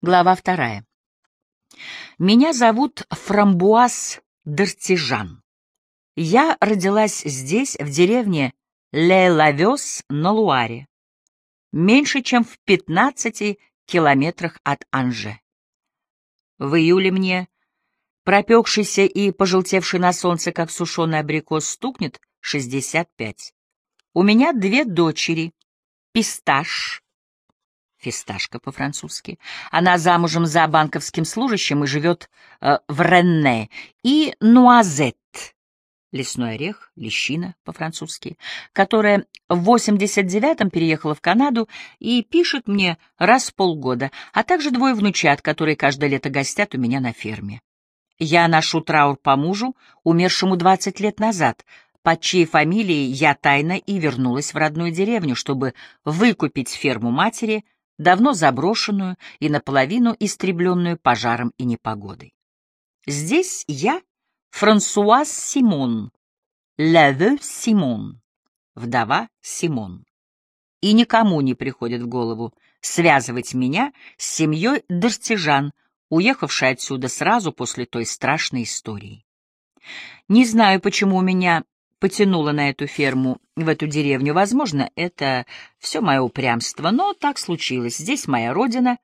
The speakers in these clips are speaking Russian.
Глава вторая. Меня зовут Фрамбуаз Дартижан. Я родилась здесь, в деревне Ле-Лавес на Луаре, меньше, чем в 15 километрах от Анже. В июле мне, пропекшийся и пожелтевший на солнце, как сушеный абрикос, стукнет 65. У меня две дочери, Писташ фисташка по-французски. Она замужем за банковским служащим и живет э, в Ренне. И Нуазет, лесной орех, лещина по-французски, которая в 89-м переехала в Канаду и пишет мне раз в полгода, а также двое внучат, которые каждое лето гостят у меня на ферме. Я ношу траур по мужу, умершему 20 лет назад, под чьей фамилией я тайно и вернулась в родную деревню, чтобы выкупить ферму матери — давно заброшенную и наполовину истребленную пожаром и непогодой. Здесь я Франсуаз Симон, Леве Симон, вдова Симон. И никому не приходит в голову связывать меня с семьей Дартижан, уехавшей отсюда сразу после той страшной истории. Не знаю, почему у меня потянуло на эту ферму, в эту деревню. Возможно, это все мое упрямство, но так случилось. Здесь моя родина.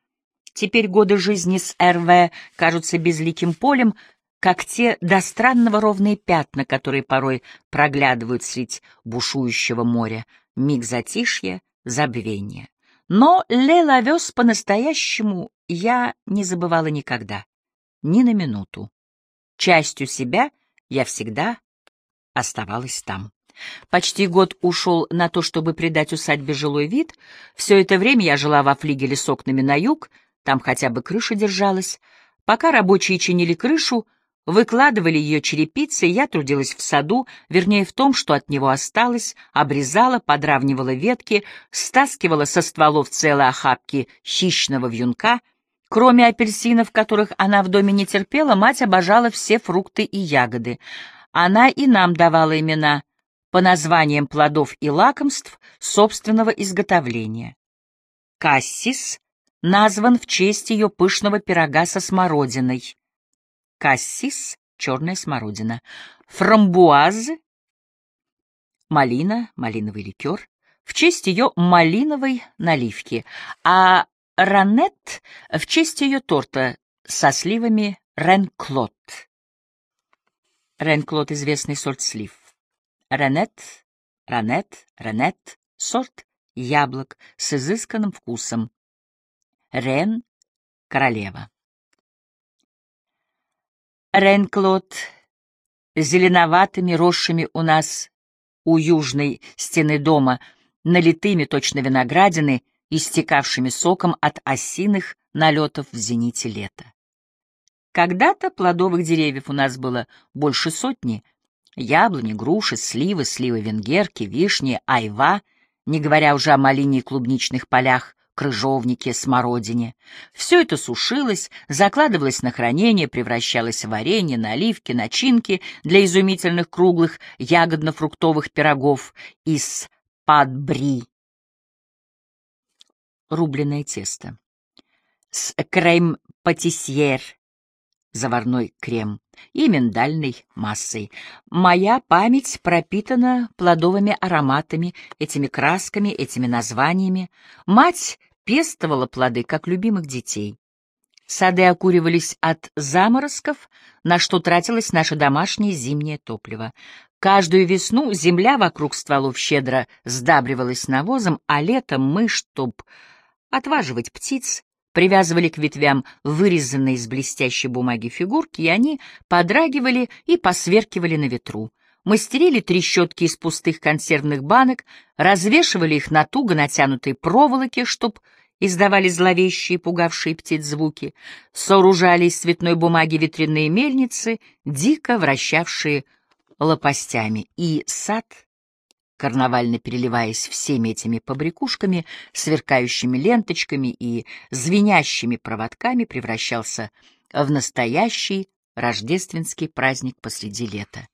Теперь годы жизни с РВ кажутся безликим полем, как те до странного ровные пятна, которые порой проглядывают средь бушующего моря. Миг затишья, забвения. Но Лелавес по-настоящему я не забывала никогда, ни на минуту. Частью себя я всегда оставалась там. Почти год ушел на то, чтобы придать усадьбе жилой вид. Все это время я жила во флигеле с окнами на юг, там хотя бы крыша держалась. Пока рабочие чинили крышу, выкладывали ее черепицей, я трудилась в саду, вернее в том, что от него осталось, обрезала, подравнивала ветки, стаскивала со стволов целые охапки хищного вьюнка. Кроме апельсинов, которых она в доме не терпела, мать обожала все фрукты и ягоды. Она и нам давала имена по названиям плодов и лакомств собственного изготовления. Кассис назван в честь ее пышного пирога со смородиной. Кассис — черная смородина. Фрамбуаз — малина, малиновый ликер, в честь ее малиновой наливки, а ранет — в честь ее торта со сливами Ренклот. Ренклот — известный сорт слив. Ренет, ранет, ренет — сорт яблок с изысканным вкусом. Рен — королева. Ренклот зеленоватыми, росшими у нас у южной стены дома, налитыми точно виноградины, истекавшими соком от осиных налетов в зените лета. Когда-то плодовых деревьев у нас было больше сотни. Яблони, груши, сливы, сливы венгерки, вишни, айва, не говоря уже о малине и клубничных полях, крыжовнике, смородине. Все это сушилось, закладывалось на хранение, превращалось в варенье, наливки, начинки для изумительных круглых ягодно-фруктовых пирогов из падбри. Рубленое тесто. С крем-патисьер заварной крем и миндальной массой. Моя память пропитана плодовыми ароматами, этими красками, этими названиями. Мать пестовала плоды, как любимых детей. Сады окуривались от заморозков, на что тратилось наше домашнее зимнее топливо. Каждую весну земля вокруг стволов щедро сдабривалась навозом, а летом мы, чтоб отваживать птиц, привязывали к ветвям вырезанные из блестящей бумаги фигурки, и они подрагивали и посверкивали на ветру. Мастерили трещотки из пустых консервных банок, развешивали их на туго натянутой проволоке, чтоб издавали зловещие, пугавшие птиц звуки, сооружали из цветной бумаги ветряные мельницы, дико вращавшие лопастями, и сад карнавально переливаясь всеми этими побрякушками, сверкающими ленточками и звенящими проводками, превращался в настоящий рождественский праздник посреди лета.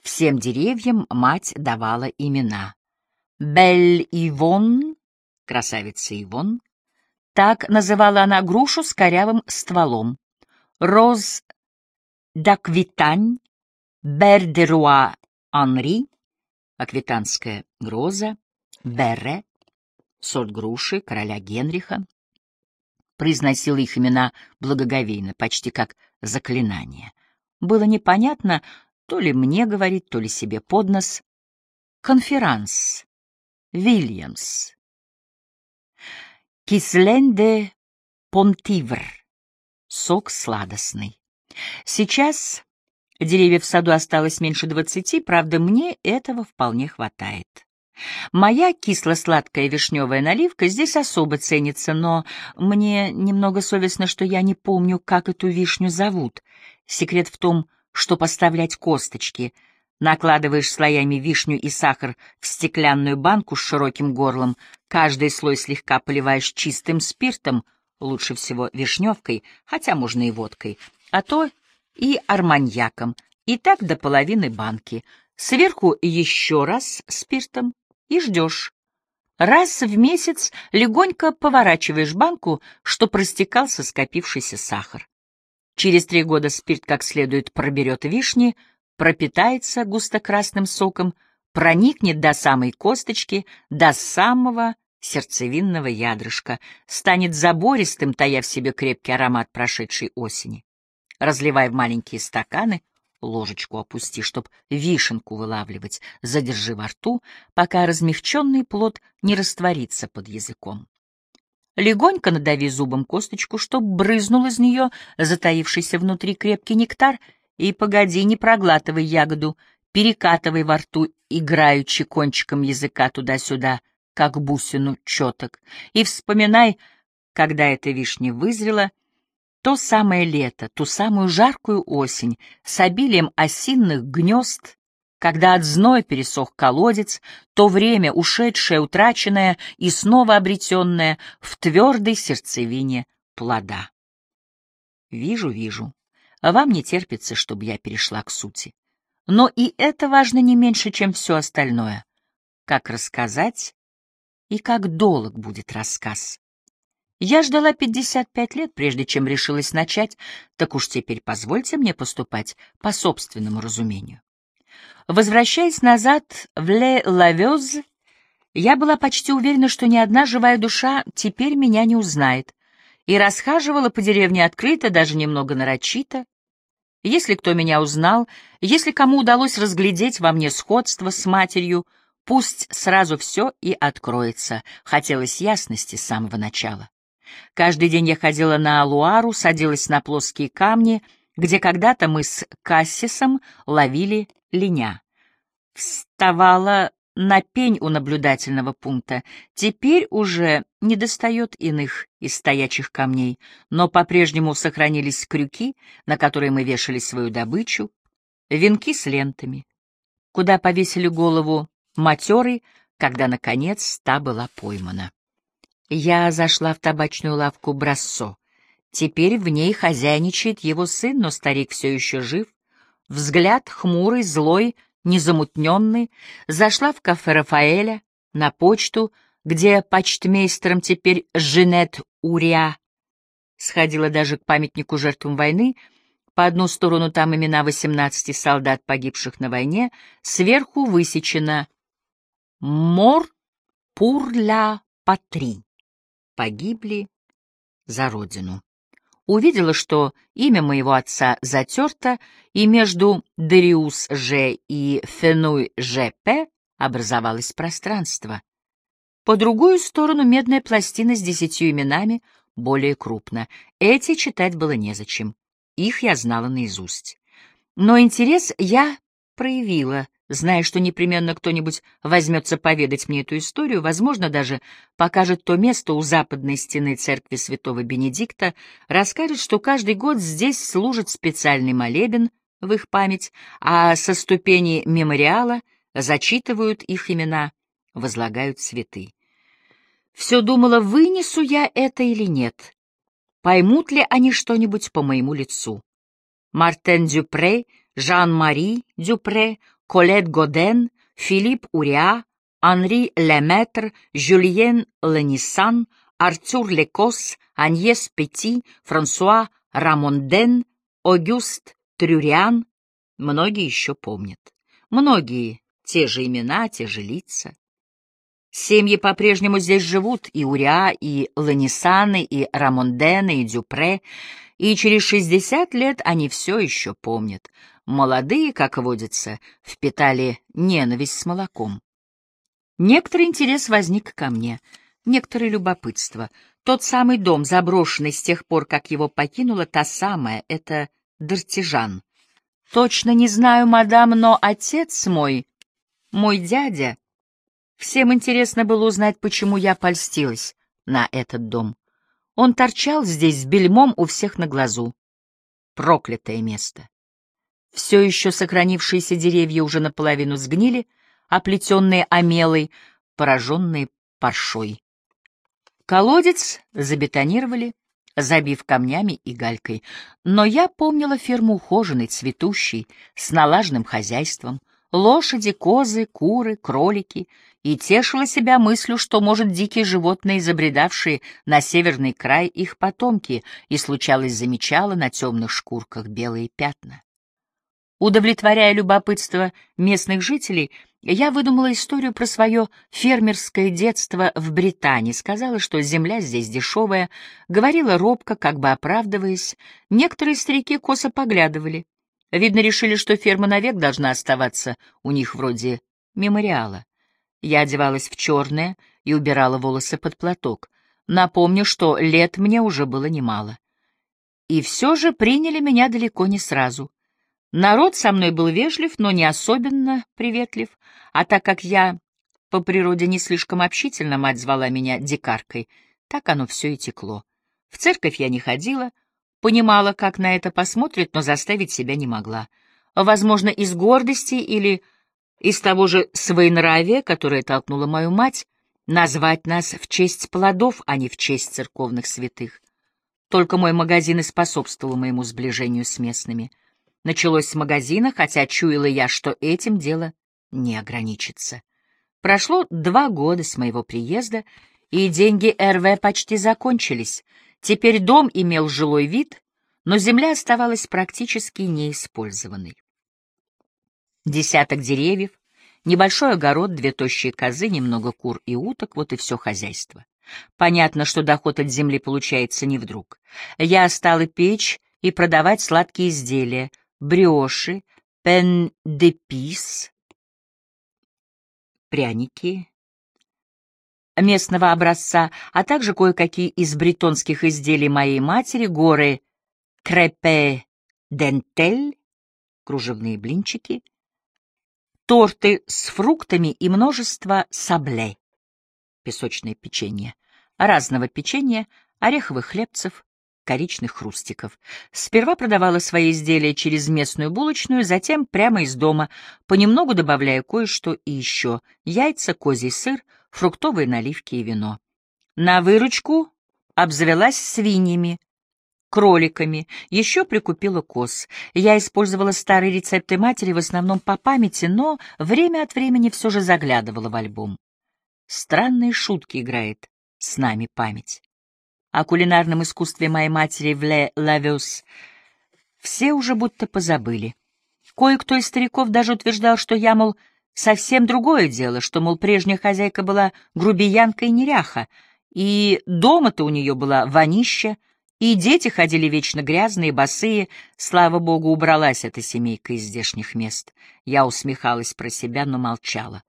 Всем деревьям мать давала имена. Бель Ивон, красавица Ивон, Так называла она грушу с корявым стволом. Роз д'Аквитань, Бер де Руа Анри, аквитанская роза, Берре, сорт груши короля Генриха, произносила их имена благоговейно, почти как заклинание. Было непонятно, то ли мне говорить, то ли себе под нос. Конферанс. Вильямс. Кисленде понтивр. Сок сладостный. Сейчас деревьев в саду осталось меньше двадцати, правда, мне этого вполне хватает. Моя кисло-сладкая вишневая наливка здесь особо ценится, но мне немного совестно, что я не помню, как эту вишню зовут. Секрет в том, что поставлять косточки. Накладываешь слоями вишню и сахар в стеклянную банку с широким горлом, каждый слой слегка поливаешь чистым спиртом, лучше всего вишневкой, хотя можно и водкой, а то и арманьяком, и так до половины банки. Сверху еще раз спиртом и ждешь. Раз в месяц легонько поворачиваешь банку, что простекался скопившийся сахар. Через три года спирт как следует проберет вишни, пропитается густо-красным соком, проникнет до самой косточки, до самого сердцевинного ядрышка, станет забористым, тая в себе крепкий аромат прошедшей осени. Разливай в маленькие стаканы, ложечку опусти, чтоб вишенку вылавливать, задержи во рту, пока размягченный плод не растворится под языком. Легонько надави зубом косточку, чтоб брызнул из нее затаившийся внутри крепкий нектар, и погоди, не проглатывай ягоду, перекатывай во рту, играючи кончиком языка туда-сюда, как бусину четок, и вспоминай, когда эта вишня вызрела — то самое лето, ту самую жаркую осень с обилием осинных гнезд, когда от зноя пересох колодец, то время, ушедшее, утраченное и снова обретенное в твердой сердцевине плода. Вижу, вижу. Вам не терпится, чтобы я перешла к сути. Но и это важно не меньше, чем все остальное. Как рассказать и как долг будет рассказ. Я ждала 55 лет, прежде чем решилась начать, так уж теперь позвольте мне поступать по собственному разумению. Возвращаясь назад в Ле-Лавёз, я была почти уверена, что ни одна живая душа теперь меня не узнает, и расхаживала по деревне открыто, даже немного нарочито. Если кто меня узнал, если кому удалось разглядеть во мне сходство с матерью, пусть сразу все и откроется, хотелось ясности с самого начала. Каждый день я ходила на Луару, садилась на плоские камни, где когда-то мы с Кассисом ловили линя. Вставала на пень у наблюдательного пункта. Теперь уже не достает иных из стоячих камней, но по-прежнему сохранились крюки, на которые мы вешали свою добычу, венки с лентами, куда повесили голову матерый, когда, наконец, та была поймана. Я зашла в табачную лавку Брассо. Теперь в ней хозяйничает его сын, но старик все еще жив. Взгляд хмурый, злой, незамутненный. Зашла в кафе Рафаэля, на почту, где почтмейстером теперь Женет Уря. Сходила даже к памятнику жертвам войны. По одну сторону там имена 18 солдат, погибших на войне, сверху высечено «Мор пур ля патри» погибли за родину. Увидела, что имя моего отца затерто, и между Дариус Ж и Фенуй Ж.П. образовалось пространство. По другую сторону медная пластина с десятью именами, более крупно. Эти читать было незачем. Их я знала наизусть. Но интерес я проявила Зная, что непременно кто-нибудь возьмется поведать мне эту историю, возможно, даже покажет то место у западной стены церкви святого Бенедикта, расскажет, что каждый год здесь служит специальный молебен в их память, а со ступени мемориала зачитывают их имена, возлагают цветы. Все думала, вынесу я это или нет, поймут ли они что-нибудь по моему лицу. Мартен Дюпре, Жан-Мари Дюпре, Колет Годен, Филипп Уриа, Анри Леметр, Жюльен Лениссан, Артюр Лекос, Аньес Пети, Франсуа Рамонден, Огюст Трюриан. Многие еще помнят. Многие те же имена, те же лица. Семьи по-прежнему здесь живут, и Уря, и Ланисаны, и Рамондены, и Дюпре, и через шестьдесят лет они все еще помнят. Молодые, как водится, впитали ненависть с молоком. Некоторый интерес возник ко мне, некоторое любопытство. Тот самый дом, заброшенный с тех пор, как его покинула та самая, это Дартижан. Точно не знаю, мадам, но отец мой, мой дядя... Всем интересно было узнать, почему я польстилась на этот дом. Он торчал здесь с бельмом у всех на глазу. Проклятое место. Все еще сохранившиеся деревья уже наполовину сгнили, оплетенные омелой, пораженные паршой. Колодец забетонировали, забив камнями и галькой, но я помнила ферму ухоженной, цветущей, с налаженным хозяйством, лошади, козы, куры, кролики, и тешила себя мыслью, что, может, дикие животные, забредавшие на северный край, их потомки, и, случалось, замечала на темных шкурках белые пятна. Удовлетворяя любопытство местных жителей, я выдумала историю про свое фермерское детство в Британии, сказала, что земля здесь дешевая, говорила робко, как бы оправдываясь. Некоторые старики косо поглядывали. Видно, решили, что ферма навек должна оставаться у них вроде мемориала. Я одевалась в черное и убирала волосы под платок. Напомню, что лет мне уже было немало. И все же приняли меня далеко не сразу. Народ со мной был вежлив, но не особенно приветлив, а так как я по природе не слишком общительна, мать звала меня дикаркой, так оно все и текло. В церковь я не ходила, понимала, как на это посмотрят, но заставить себя не могла. Возможно, из гордости или из того же своенравия, которое толкнула мою мать, назвать нас в честь плодов, а не в честь церковных святых. Только мой магазин и способствовал моему сближению с местными — Началось с магазина, хотя чуяла я, что этим дело не ограничится. Прошло два года с моего приезда, и деньги РВ почти закончились. Теперь дом имел жилой вид, но земля оставалась практически неиспользованной. Десяток деревьев, небольшой огород, две тощие козы, немного кур и уток — вот и все хозяйство. Понятно, что доход от земли получается не вдруг. Я стала печь и продавать сладкие изделия, бриоши, пен де пис, пряники местного образца, а также кое-какие из бретонских изделий моей матери, горы крепе дентель, кружевные блинчики, торты с фруктами и множество сабле, песочное печенье, разного печенья, ореховых хлебцев, коричных хрустиков. Сперва продавала свои изделия через местную булочную, затем прямо из дома, понемногу добавляя кое-что и еще — яйца, козий сыр, фруктовые наливки и вино. На выручку обзавелась свиньями, кроликами, еще прикупила коз. Я использовала старые рецепты матери в основном по памяти, но время от времени все же заглядывала в альбом. Странные шутки играет с нами память о кулинарном искусстве моей матери в Ле Лавёс все уже будто позабыли. Кое-кто из стариков даже утверждал, что я, мол, совсем другое дело, что, мол, прежняя хозяйка была грубиянка и неряха, и дома-то у нее была вонища, и дети ходили вечно грязные, босые. Слава богу, убралась эта семейка из здешних мест. Я усмехалась про себя, но молчала.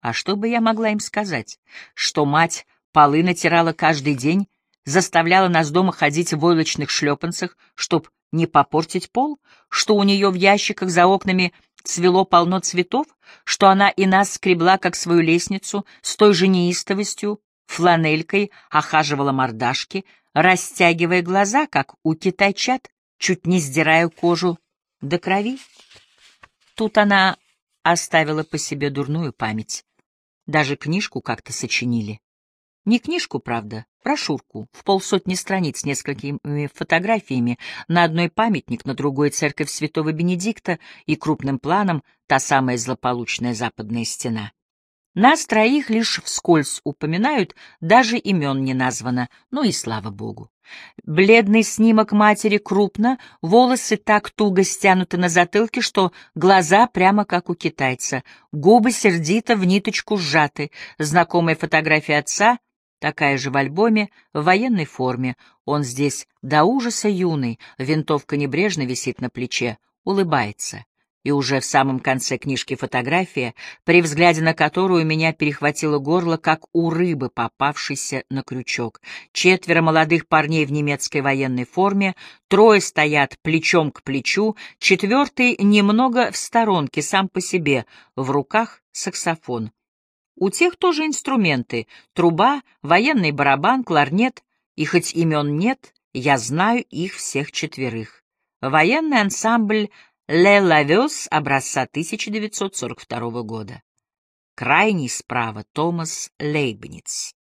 А что бы я могла им сказать? Что мать полы натирала каждый день, заставляла нас дома ходить в войлочных шлепанцах, чтоб не попортить пол, что у нее в ящиках за окнами цвело полно цветов, что она и нас скребла, как свою лестницу, с той же неистовостью, фланелькой охаживала мордашки, растягивая глаза, как у китайчат, чуть не сдирая кожу до крови. Тут она оставила по себе дурную память. Даже книжку как-то сочинили. Не книжку, правда, брошюрку, в полсотни страниц с несколькими фотографиями, на одной памятник, на другой церковь святого Бенедикта и крупным планом та самая злополучная западная стена. Нас троих лишь вскользь упоминают, даже имен не названо, ну и слава богу. Бледный снимок матери крупно, волосы так туго стянуты на затылке, что глаза прямо как у китайца, губы сердито в ниточку сжаты, знакомая фотография отца, такая же в альбоме, в военной форме. Он здесь до ужаса юный, винтовка небрежно висит на плече, улыбается. И уже в самом конце книжки фотография, при взгляде на которую меня перехватило горло, как у рыбы, попавшейся на крючок. Четверо молодых парней в немецкой военной форме, трое стоят плечом к плечу, четвертый немного в сторонке, сам по себе, в руках саксофон. У тех тоже инструменты — труба, военный барабан, кларнет, и хоть имен нет, я знаю их всех четверых. Военный ансамбль Ле Лавес образца 1942 года. Крайний справа Томас Лейбниц.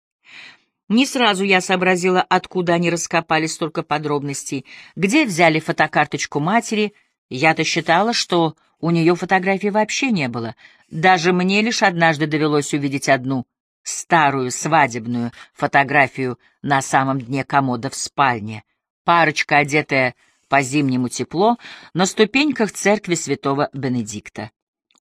Не сразу я сообразила, откуда они раскопали столько подробностей, где взяли фотокарточку матери. Я-то считала, что у нее фотографий вообще не было. Даже мне лишь однажды довелось увидеть одну старую свадебную фотографию на самом дне комода в спальне. Парочка, одетая по-зимнему тепло, на ступеньках церкви святого Бенедикта.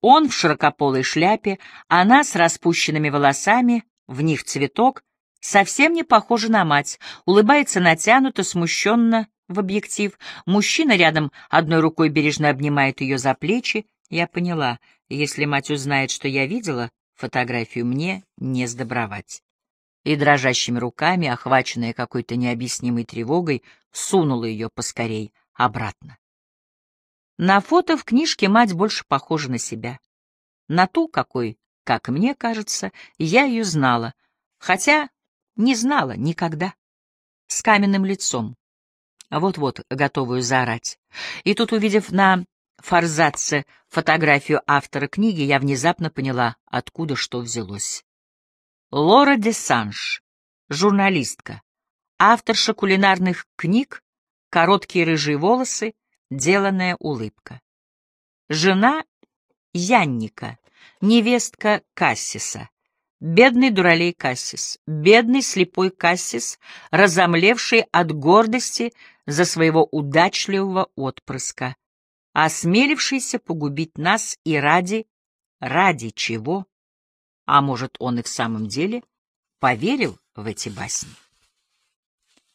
Он в широкополой шляпе, она с распущенными волосами, в них цветок, совсем не похожа на мать, улыбается натянуто, смущенно в объектив. Мужчина рядом одной рукой бережно обнимает ее за плечи. Я поняла, если мать узнает, что я видела фотографию, мне не сдобровать. И дрожащими руками, охваченная какой-то необъяснимой тревогой, сунула ее поскорей обратно. На фото в книжке мать больше похожа на себя. На ту, какой, как мне кажется, я ее знала, хотя не знала никогда. С каменным лицом. Вот-вот готовую заорать. И тут, увидев на форзаце фотографию автора книги, я внезапно поняла, откуда что взялось. Лора де Санж, журналистка, авторша кулинарных книг, короткие рыжие волосы, деланная улыбка. Жена Янника, невестка Кассиса, бедный дуралей Кассис, бедный слепой Кассис, разомлевший от гордости за своего удачливого отпрыска, осмелившийся погубить нас и ради, ради чего? А может, он и в самом деле поверил в эти басни?